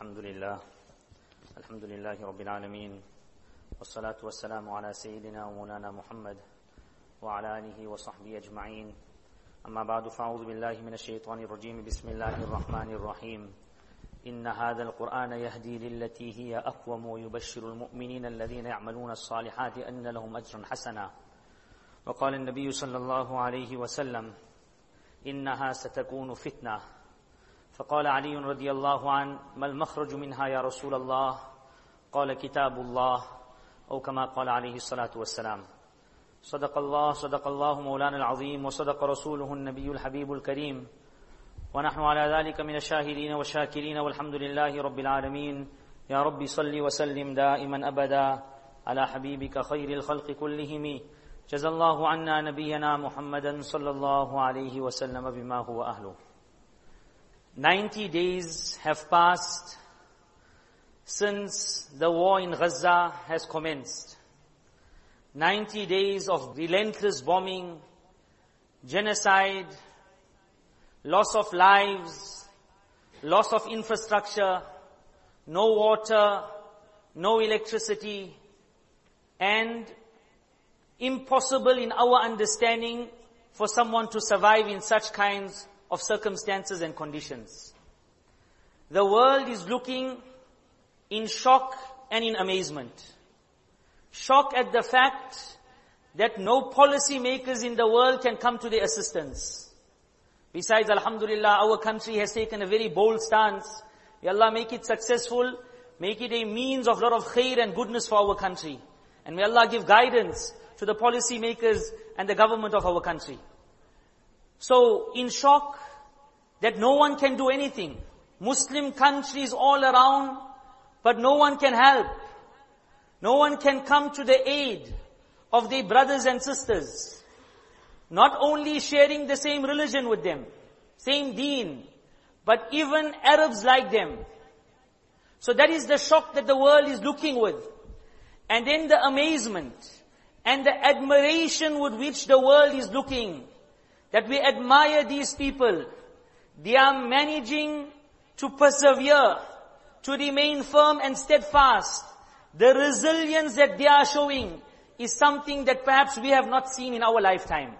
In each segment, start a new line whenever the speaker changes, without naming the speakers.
الحمد لله. الحمد لله رب العالمين. والصلاة والسلام على سيدنا ومولانا محمد وعلى آله وصحبه أجمعين. أما بعد فأعوذ بالله من الشيطان الرجيم. بسم الله الرحمن الرحيم. إن هذا القرآن يهدي للتي هي أقوم ويبشر المؤمنين الذين يعملون الصالحات أن لهم أجرا حسنا. وقال النبي صلى الله عليه وسلم إنها ستكون فتنة. فقال علي رضي الله عنه ما المخرج منها يا رسول الله؟ قال كتاب الله. أو كما قال عليه الصلاة والسلام. صدق الله صدق الله مولانا العظيم وصدق رسوله النبي الحبيب الكريم. ونحن على ذلك من الشاهدين والشاكرين والحمد لله رب العالمين. يا رب صل وسلم دائما أبدا على حبيبك خير الخلق كلهم. جزى الله عنا نبينا محمدا صلى الله عليه وسلم بما هو أهله. 90 days have passed since the war in Gaza has commenced. 90 days of relentless bombing, genocide, loss of lives, loss of infrastructure, no water, no electricity, and impossible in our understanding for someone to survive in such kinds of circumstances and conditions. The world is looking in shock and in amazement. Shock at the fact that no policy makers in the world can come to their assistance. Besides, Alhamdulillah, our country has taken a very bold stance. May Allah make it successful, make it a means of lot of khair and goodness for our country. And may Allah give guidance to the policy makers and the government of our country. So, in shock that no one can do anything. Muslim countries all around, but no one can help. No one can come to the aid of their brothers and sisters. Not only sharing the same religion with them, same deen, but even Arabs like them. So that is the shock that the world is looking with. And then the amazement and the admiration with which the world is looking. That we admire these people. They are managing to persevere, to remain firm and steadfast. The resilience that they are showing is something that perhaps we have not seen in our lifetime.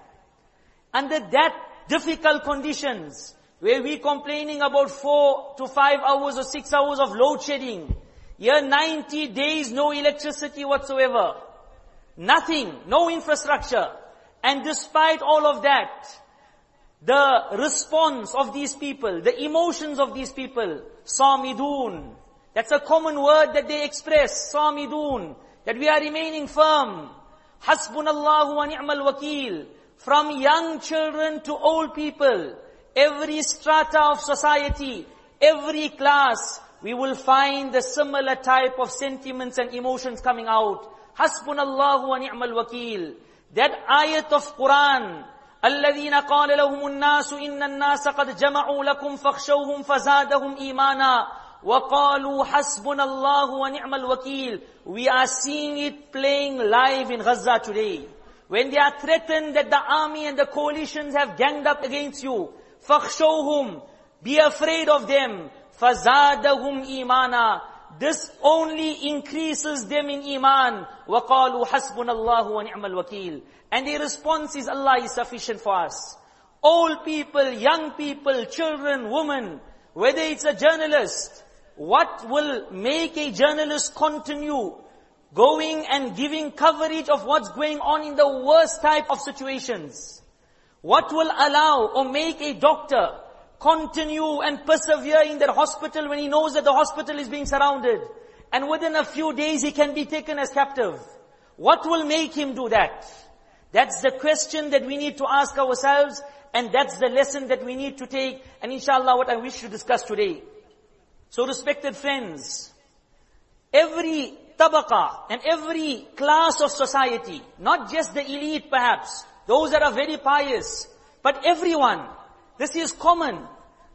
Under that difficult conditions, where we complaining about four to five hours or six hours of load shedding, here 90 days no electricity whatsoever, nothing, no infrastructure, and despite all of that, the response of these people, the emotions of these people, samidun. That's a common word that they express, samidun. That we are remaining firm. Hasbunallahu wa ni'mal wakil. From young children to old people, every strata of society, every class, we will find the similar type of sentiments and emotions coming out. Hasbunallahu wa ni'mal wakil. That ayat of Quran, الذين قال لهم الناس إن الناس قد جمعوا لكم فاخشوهم فزادهم إيمانا وقالوا حسبنا الله ونعم الوكيل We are seeing it playing live in Gaza today. When they are threatened that the army and the coalitions have ganged up against you, فاخشوهم Be afraid of them. فزادهم إيمانا This only increases them in iman. وَقَالُوا حَسْبُنَا اللَّهُ وَنِعْمَ الْوَكِيلُ And the response is Allah is sufficient for us. Old people, young people, children, women, whether it's a journalist, what will make a journalist continue going and giving coverage of what's going on in the worst type of situations? What will allow or make a doctor continue and persevere in that hospital when he knows that the hospital is being surrounded. And within a few days he can be taken as captive. What will make him do that? That's the question that we need to ask ourselves and that's the lesson that we need to take and inshallah what I wish to discuss today. So respected friends, every tabaqa and every class of society, not just the elite perhaps, those that are very pious, but everyone, this is common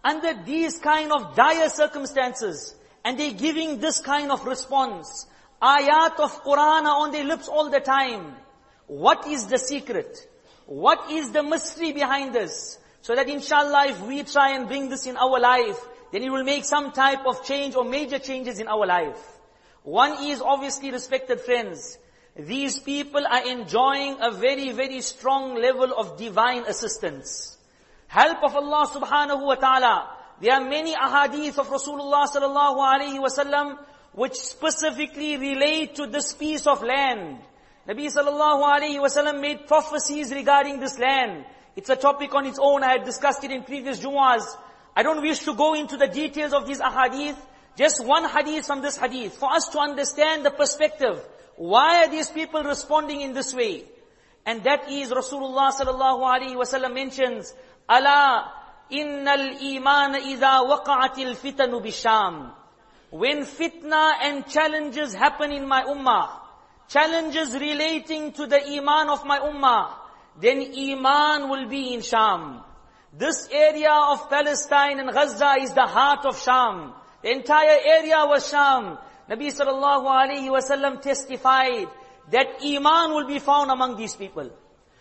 under these kind of dire circumstances and they're giving this kind of response. Ayat of Quran are on their lips all the time. What is the secret? What is the mystery behind this? So that inshallah if we try and bring this in our life, then it will make some type of change or major changes in our life. One is obviously respected friends. These people are enjoying a very, very strong level of divine assistance. Help of Allah subhanahu wa ta'ala. There are many ahadith of Rasulullah sallallahu alayhi wasallam which specifically relate to this piece of land. Nabi sallallahu alayhi wasallam made prophecies regarding this land. It's a topic on its own. I had discussed it in previous Jumu'ahs. I don't wish to go into the details of these ahadith. Just one hadith from this hadith for us to understand the perspective. Why are these people responding in this way? And that is Rasulullah sallallahu alaihi wasallam mentions, "Ala innal iman idha waqa'atil fitanu bisham." When fitna and challenges happen in my ummah, challenges relating to the iman of my ummah, then iman will be in Sham. This area of Palestine and Gaza is the heart of Sham. The entire area was Sham. Nabi sallallahu alayhi wasallam testified that iman will be found among these people.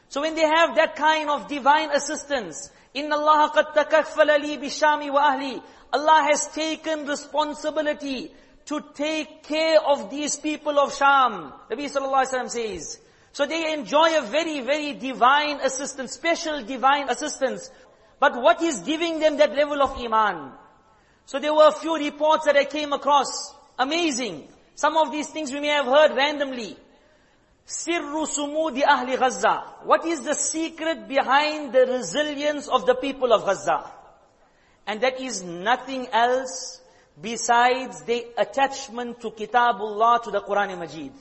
So when they have that kind of divine assistance, إِنَّ اللَّهَ قَدْ تَكَفَّلَ لِي بِالشَّامِ وَأَهْلِي Allah has taken responsibility to take care of these people of Sham. Nabi sallallahu alayhi wa says. So they enjoy a very, very divine assistance, special divine assistance. But what is giving them that level of iman? So there were a few reports that I came across. Amazing. Some of these things we may have heard randomly. Sirru sumudi ahli Gaza. What is the secret behind the resilience of the people of Gaza? And that is nothing else besides the attachment to Kitabullah, to the Quran Majid.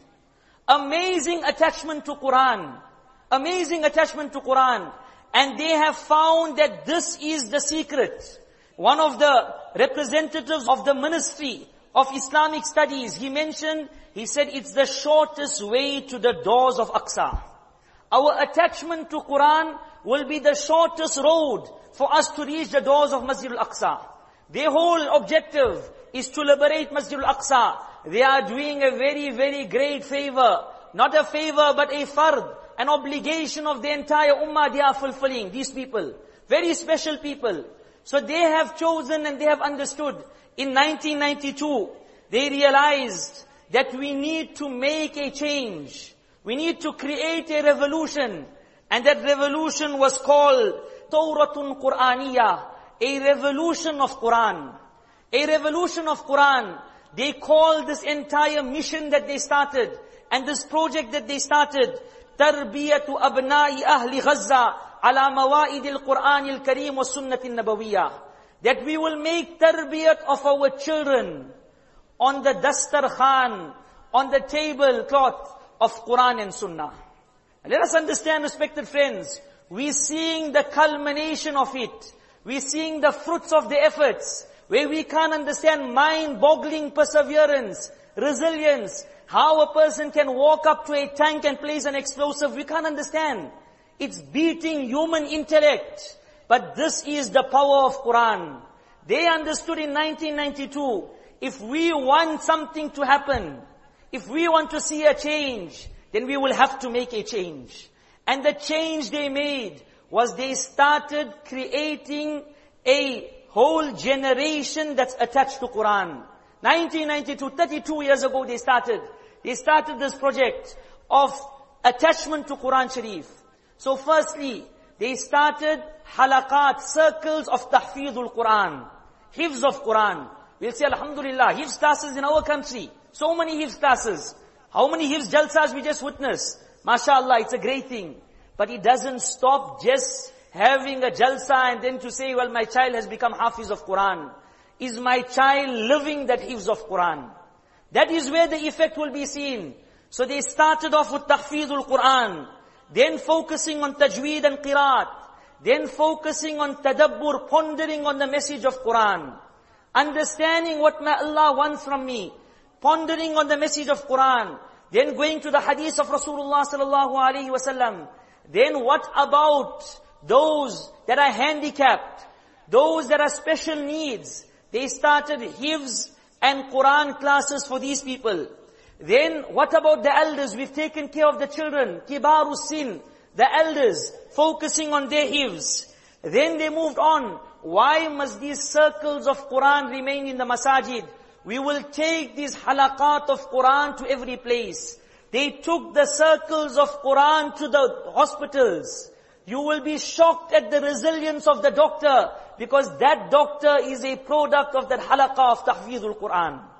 Amazing attachment to Quran. Amazing attachment to Quran. And they have found that this is the secret. One of the representatives of the ministry of Islamic studies, he mentioned, he said it's the shortest way to the doors of Aqsa. Our attachment to Quran will be the shortest road for us to reach the doors of Masjid al-Aqsa. Their whole objective is to liberate Masjid al-Aqsa. They are doing a very, very great favor. Not a favor, but a fard, an obligation of the entire ummah they are fulfilling, these people. Very special people. So they have chosen and they have understood. In 1992, they realized that we need to make a change. We need to create a revolution. And that revolution was called Thawratun Qur'aniyah, a revolution of Quran. A revolution of Quran. They called this entire mission that they started and this project that they started, Tarbiyatu Abna'i Ahli Gaza ala Mawa'id al-Quran al-Kareem wa Sunnah al-Nabawiyah. That we will make tarbiyat of our children on the dastar khan, on the tablecloth of Quran and Sunnah. Let us understand, respected friends, we're seeing the culmination of it. We're seeing the fruits of the efforts, where we can't understand mind-boggling perseverance, resilience, how a person can walk up to a tank and place an explosive, we can't understand. It's beating human intellect. But this is the power of Quran. They understood in 1992, if we want something to happen, if we want to see a change, then we will have to make a change. And the change they made was they started creating a whole generation that's attached to Quran. 1992, 32 years ago they started. They started this project of attachment to Quran Sharif. So firstly, they started halaqat, circles of tahfidul Quran. Hifz of Quran. We'll say Alhamdulillah, Hifz classes in our country. So many Hifz classes. How many Hifz jalsas we just witnessed? MashaAllah, it's a great thing. But it doesn't stop just having a jalsa and then to say, well, my child has become hafiz of Quran. Is my child living that hifz of Quran? That is where the effect will be seen. So they started off with tahfizul Quran, then focusing on tajweed and qiraat, then focusing on tadabbur, pondering on the message of Quran, understanding what Allah wants from me, pondering on the message of Quran, then going to the hadith of Rasulullah sallallahu alaihi wasallam. Then what about those that are handicapped, those that are special needs? They started hifz and Quran classes for these people. Then what about the elders? We've taken care of the children, kibaru sin, the elders, focusing on their hifz. Then they moved on why must these circles of Quran remain in the masajid? We will take these halaqat of Quran to every place. They took the circles of Quran to the hospitals. You will be shocked at the resilience of the doctor because that doctor is a product of that halaqah of tahfizul Quran.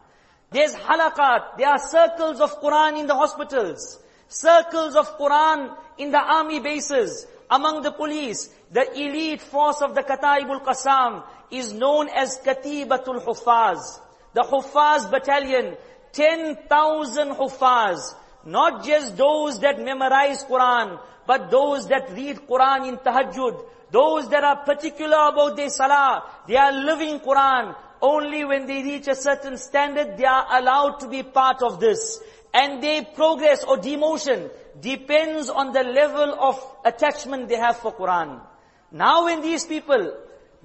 There's halaqat, there are circles of Quran in the hospitals, circles of Quran in the army bases, among the police. The elite force of the Kataibul Qasam is known as Katibatul Hufaz. The Hufaz battalion, 10,000 Hufaz. Not just those that memorize Quran, but those that read Quran in tahajjud, those that are particular about their salah, they are living Quran. Only when they reach a certain standard, they are allowed to be part of this. And their progress or demotion depends on the level of attachment they have for Quran. Now when these people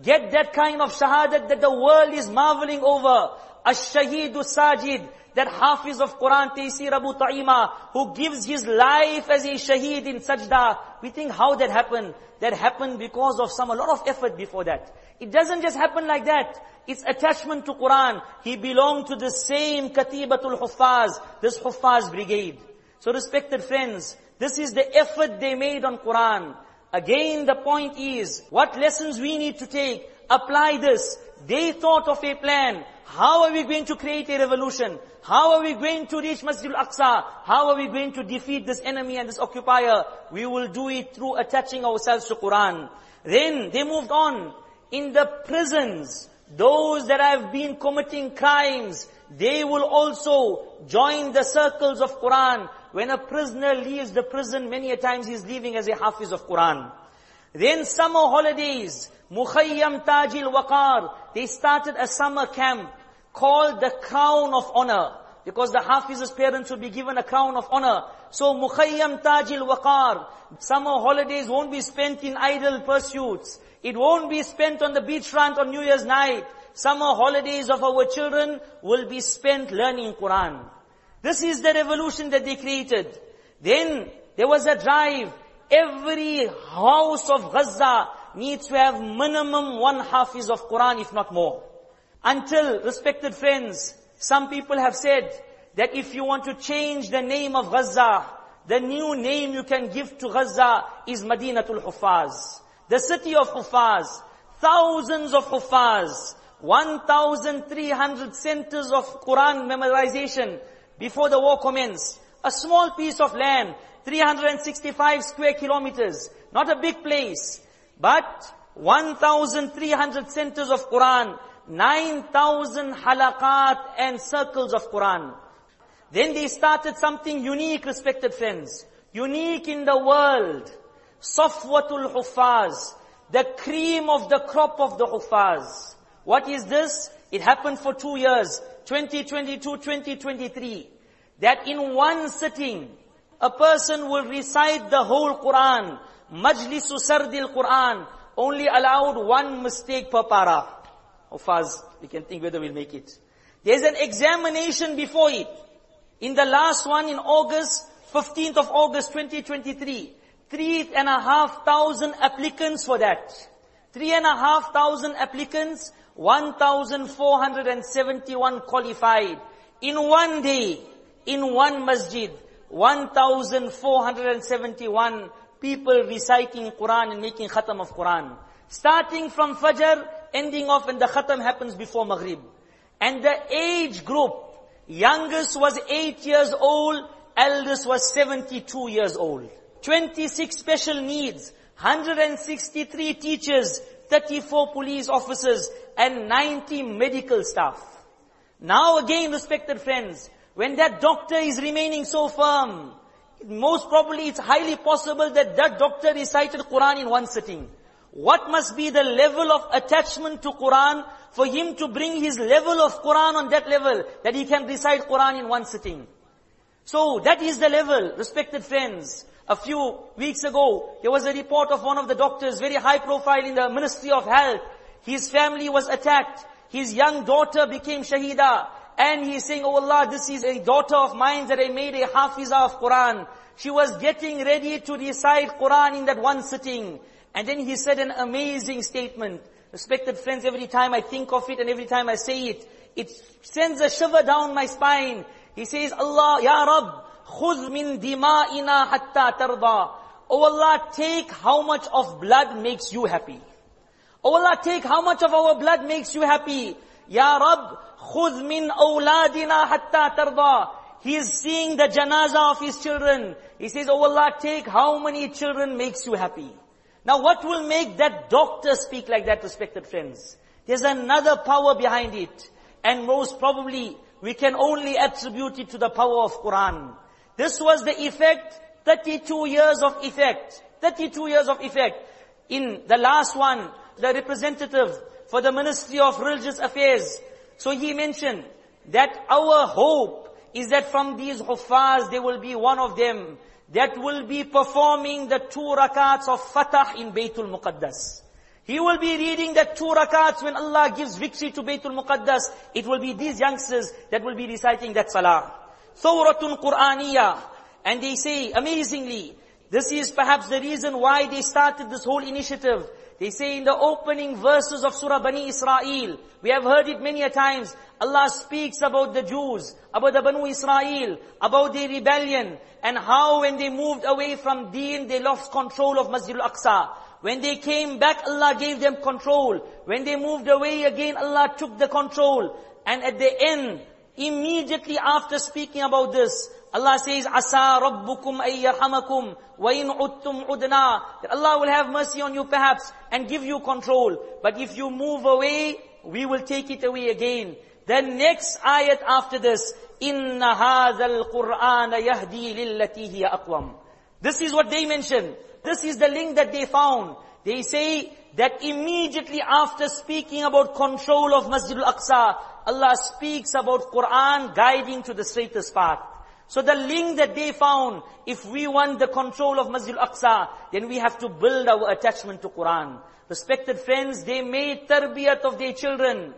get that kind of shahadat that the world is marveling over, ash-shaheedu sajid, that Hafiz of Quran, Taysir Abu Ta'ima, who gives his life as a shaheed in sajda. We think how that happened. That happened because of some, a lot of effort before that. It doesn't just happen like that. It's attachment to Quran. He belonged to the same Katibatul Huffaz, this Huffaz brigade. So respected friends, this is the effort they made on Quran. Again, the point is, what lessons we need to take? Apply this. They thought of a plan. How are we going to create a revolution? How are we going to reach Masjid al-Aqsa? How are we going to defeat this enemy and this occupier? We will do it through attaching ourselves to Quran. Then they moved on. In the prisons, those that have been committing crimes, they will also join the circles of Quran. When a prisoner leaves the prison, many a times he's leaving as a hafiz of Quran. Then summer holidays, Mukhayyam Tajil Waqar, they started a summer camp called the crown of honor. Because the Hafiz's parents will be given a crown of honor. So Mukhayyam Tajil Waqar. Summer holidays won't be spent in idle pursuits. It won't be spent on the beachfront on New Year's night. Summer holidays of our children will be spent learning Quran. This is the revolution that they created. Then there was a drive. Every house of Gaza needs to have minimum one hafiz of Quran, if not more. Until, respected friends, some people have said that if you want to change the name of Gaza, the new name you can give to Gaza is Madinatul Hufaz. The city of Hufaz. Thousands of Hufaz. 1,300 centers of Quran memorization before the war commenced. A small piece of land, 365 square kilometers. Not a big place. But 1,300 centers of Quran 9,000 halaqat and circles of Quran. Then they started something unique, respected friends. Unique in the world. Safwatul Hufaz. The cream of the crop of the Hufaz. What is this? It happened for two years. 2022, 2023. That in one sitting, a person will recite the whole Quran. Majlisu Sardil Quran. Only allowed one mistake per para. How fast we can think whether we'll make it. There's an examination before it. In the last one in August, 15th of August 2023, three and a half thousand applicants for that. Three and a half thousand applicants, 1,471 qualified. In one day, in one masjid, 1,471 people reciting Quran and making khatam of Quran. Starting from Fajr, ending off and the khatam happens before Maghrib. And the age group, youngest was 8 years old, eldest was 72 years old. 26 special needs, 163 teachers, 34 police officers, and 90 medical staff. Now again, respected friends, when that doctor is remaining so firm, most probably it's highly possible that that doctor recited Quran in one sitting. What must be the level of attachment to Quran for him to bring his level of Quran on that level that he can recite Quran in one sitting? So that is the level, respected friends. A few weeks ago, there was a report of one of the doctors, very high profile in the Ministry of Health. His family was attacked. His young daughter became Shahida. And he's saying, Oh Allah, this is a daughter of mine that I made a hafiza of Quran. She was getting ready to recite Quran in that one sitting. And then he said an amazing statement. Respected friends, every time I think of it and every time I say it, it sends a shiver down my spine. He says, Allah, Ya Rab, khudh min dima'ina hatta tarda. Oh Allah, take how much of blood makes you happy. Oh Allah, take how much of our blood makes you happy. Ya Rab, khudh min awladina hatta tarda. He is seeing the janaza of his children. He says, Oh Allah, take how many children makes you happy. Now what will make that doctor speak like that, respected friends? There's another power behind it. And most probably, we can only attribute it to the power of Quran. This was the effect, 32 years of effect. 32 years of effect. In the last one, the representative for the Ministry of Religious Affairs. So he mentioned that our hope is that from these huffaz, there will be one of them that will be performing the two rakats of Fatah in Baytul Muqaddas. He will be reading the two rakats when Allah gives victory to Baytul Muqaddas. It will be these youngsters that will be reciting that salah. Thawratun Qur'aniyah. And they say, amazingly, this is perhaps the reason why they started this whole initiative. They say in the opening verses of Surah Bani Israel, we have heard it many a times, Allah speaks about the Jews, about the Banu Israel, about their rebellion, and how when they moved away from deen, they lost control of Masjid al-Aqsa. When they came back, Allah gave them control. When they moved away again, Allah took the control. And at the end, immediately after speaking about this, Allah says, Asa rabbukum ayyarhamakum wa in uttum udna. That Allah will have mercy on you perhaps and give you control. But if you move away, we will take it away again. The next ayat after this, إِنَّ هَذَا الْقُرْآنَ يَهْدِي لِلَّتِي هِيَ أَقْوَمُ This is what they mentioned. This is the link that they found. They say that immediately after speaking about control of Masjid al-Aqsa, Allah speaks about Quran guiding to the straightest path. So the link that they found, if we want the control of Masjid al-Aqsa, then we have to build our attachment to Quran. Respected friends, they made tarbiyat of their children.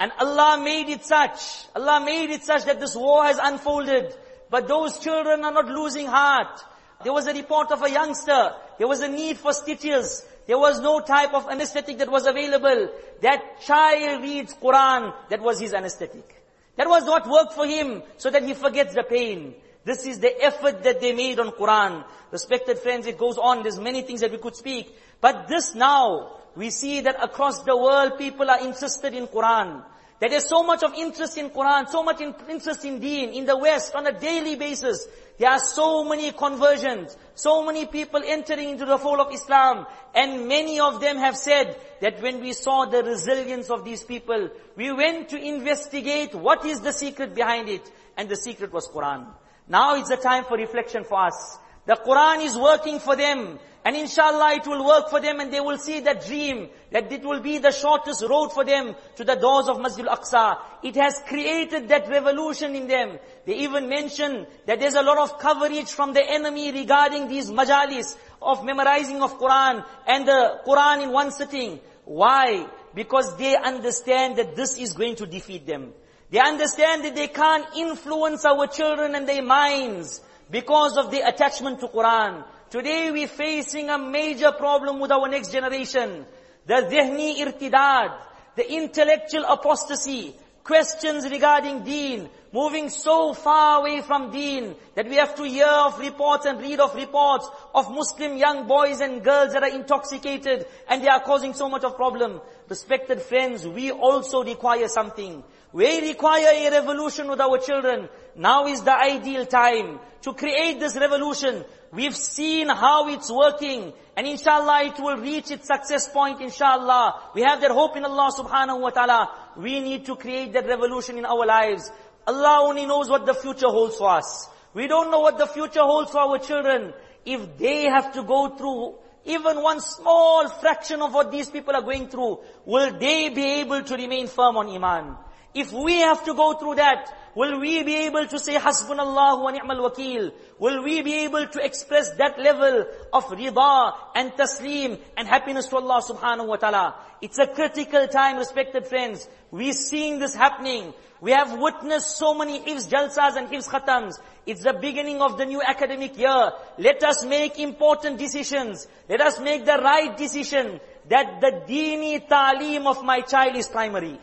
And Allah made it such, Allah made it such that this war has unfolded. But those children are not losing heart. There was a report of a youngster. There was a need for stitches. There was no type of anesthetic that was available. That child reads Quran. That was his anesthetic. That was not worked for him so that he forgets the pain. This is the effort that they made on Quran. Respected friends, it goes on. There's many things that we could speak. But this now, we see that across the world people are interested in Quran. That there's so much of interest in Quran, so much interest in deen, in the West, on a daily basis. There are so many conversions, so many people entering into the fold of Islam, and many of them have said that when we saw the resilience of these people, we went to investigate what is the secret behind it, and the secret was Quran. Now it's a time for reflection for us. The Quran is working for them. And inshallah it will work for them and they will see that dream, that it will be the shortest road for them to the doors of Masjid al-Aqsa. It has created that revolution in them. They even mention that there's a lot of coverage from the enemy regarding these majalis of memorizing of Quran and the Quran in one sitting. Why? Because they understand that this is going to defeat them. They understand that they can't influence our children and their minds because of the attachment to Quran. Today we're facing a major problem with our next generation. The dhihni irtidad, the intellectual apostasy, questions regarding deen, moving so far away from deen that we have to hear of reports and read of reports of Muslim young boys and girls that are intoxicated and they are causing so much of problem. Respected friends, we also require something. We require a revolution with our children. Now is the ideal time to create this revolution. We've seen how it's working. And inshallah it will reach its success point inshallah. We have that hope in Allah subhanahu wa ta'ala. We need to create that revolution in our lives. Allah only knows what the future holds for us. We don't know what the future holds for our children. If they have to go through even one small fraction of what these people are going through, will they be able to remain firm on Iman? If we have to go through that, will we be able to say Hasbunallahu wa ni'mal wakil? Will we be able to express that level of rida and taslim and happiness to Allah subhanahu wa ta'ala? It's a critical time, respected friends. We're seeing this happening. We have witnessed so many hifz jalsas and hifz khatams. It's the beginning of the new academic year. Let us make important decisions. Let us make the right decision. that the dini ta'lim of my child is primary.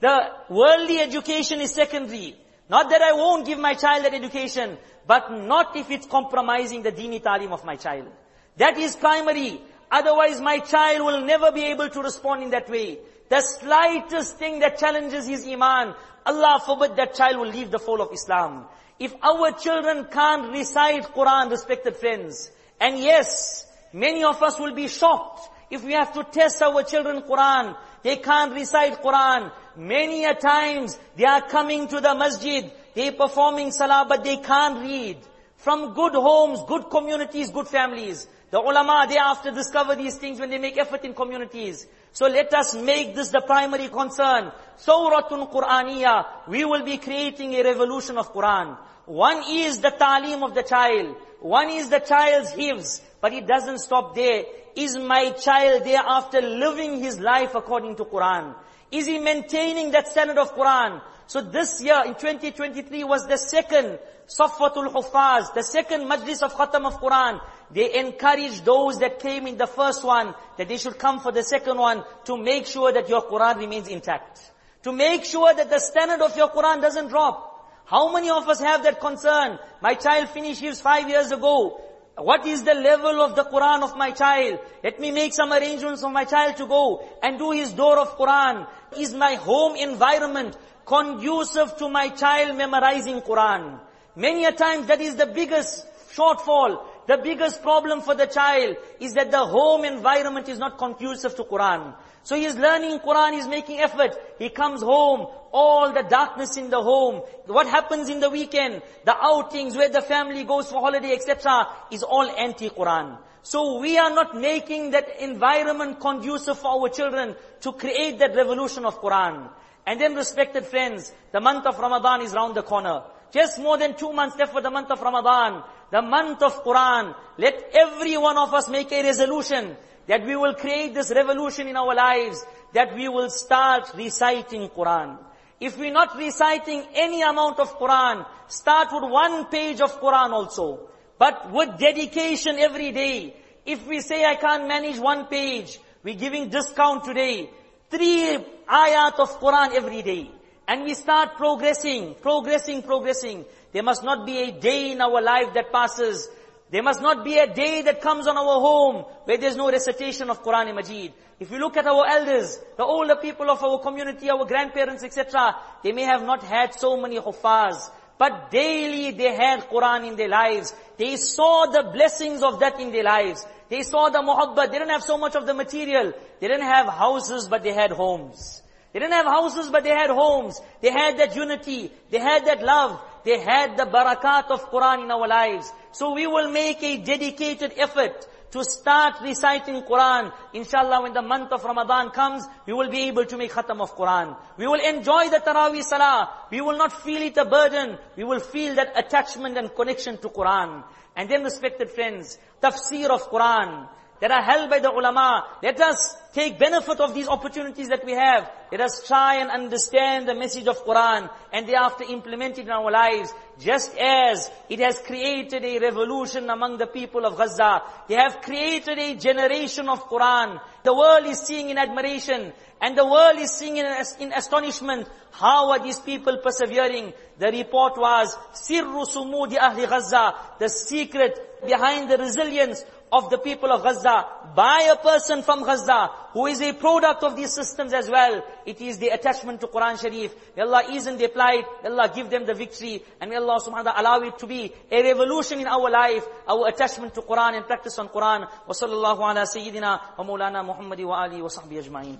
The worldly education is secondary. Not that I won't give my child that education, but not if it's compromising the dini ta'lim of my child. That is primary. Otherwise my child will never be able to respond in that way. The slightest thing that challenges his iman, Allah forbid that child will leave the fold of Islam. If our children can't recite Quran, respected friends, and yes, many of us will be shocked if we have to test our children Quran, they can't recite Quran. Many a times they are coming to the masjid, they performing salah, but they can't read. From good homes, good communities, good families. The ulama, they after discover these things when they make effort in communities. So let us make this the primary concern. Thawratun Qur'aniya. We will be creating a revolution of Quran. One is the ta'lim of the child. One is the child's hifz. But it doesn't stop there. Is my child thereafter living his life according to Quran? Is he maintaining that standard of Quran? So this year in 2023 was the second Safwatul Hufaz, the second Majlis of Khatam of Quran. They encouraged those that came in the first one that they should come for the second one to make sure that your Quran remains intact. To make sure that the standard of your Quran doesn't drop. How many of us have that concern? My child finished his five years ago. What is the level of the Quran of my child? Let me make some arrangements for my child to go and do his door of Quran. Is my home environment conducive to my child memorizing Quran? Many a times that is the biggest shortfall. The biggest problem for the child is that the home environment is not conducive to Quran. So he is learning Quran, he is making effort. He comes home, all the darkness in the home. What happens in the weekend, the outings where the family goes for holiday, etc., is all anti-Quran. So we are not making that environment conducive for our children to create that revolution of Quran. And then respected friends, the month of Ramadan is round the corner. Just more than two months left for the month of Ramadan. The month of Quran. Let every one of us make a resolution that we will create this revolution in our lives, that we will start reciting Quran. If we're not reciting any amount of Quran, start with one page of Quran also. But with dedication every day. If we say I can't manage one page, we're giving discount today. Three ayat of Quran every day. And we start progressing, progressing, progressing. There must not be a day in our life that passes there must not be a day that comes on our home where there's no recitation of Quran and Majid. If you look at our elders, the older people of our community, our grandparents, etc., they may have not had so many huffaz, but daily they had Quran in their lives. They saw the blessings of that in their lives. They saw the muhabbat. They didn't have so much of the material. They didn't have houses, but they had homes. They didn't have houses, but they had homes. They had that unity. They had that love. They had the barakat of Quran in our lives. So we will make a dedicated effort to start reciting Quran. Inshallah, when the month of Ramadan comes, we will be able to make khatam of Quran. We will enjoy the Taraweeh Salah. We will not feel it a burden. We will feel that attachment and connection to Quran. And then respected friends, tafsir of Quran that are held by the ulama. Let us take benefit of these opportunities that we have. Let us try and understand the message of Quran and thereafter implement it in our lives. Just as it has created a revolution among the people of Gaza. They have created a generation of Quran. The world is seeing in admiration and the world is seeing in, in astonishment. How are these people persevering? The report was, Sirru Sumudi Ahli Gaza. The secret behind the resilience of the people of Gaza by a person from Gaza who is a product of these systems as well. It is the attachment to Quran Sharif. May Allah in their plight. May Allah give them the victory. And may Allah subhanahu wa ta'ala allow it to be a revolution in our life, our attachment to Quran and practice on Quran. Wa sallallahu ala sayyidina wa maulana Muhammadi wa wa sahbihi ajma'in.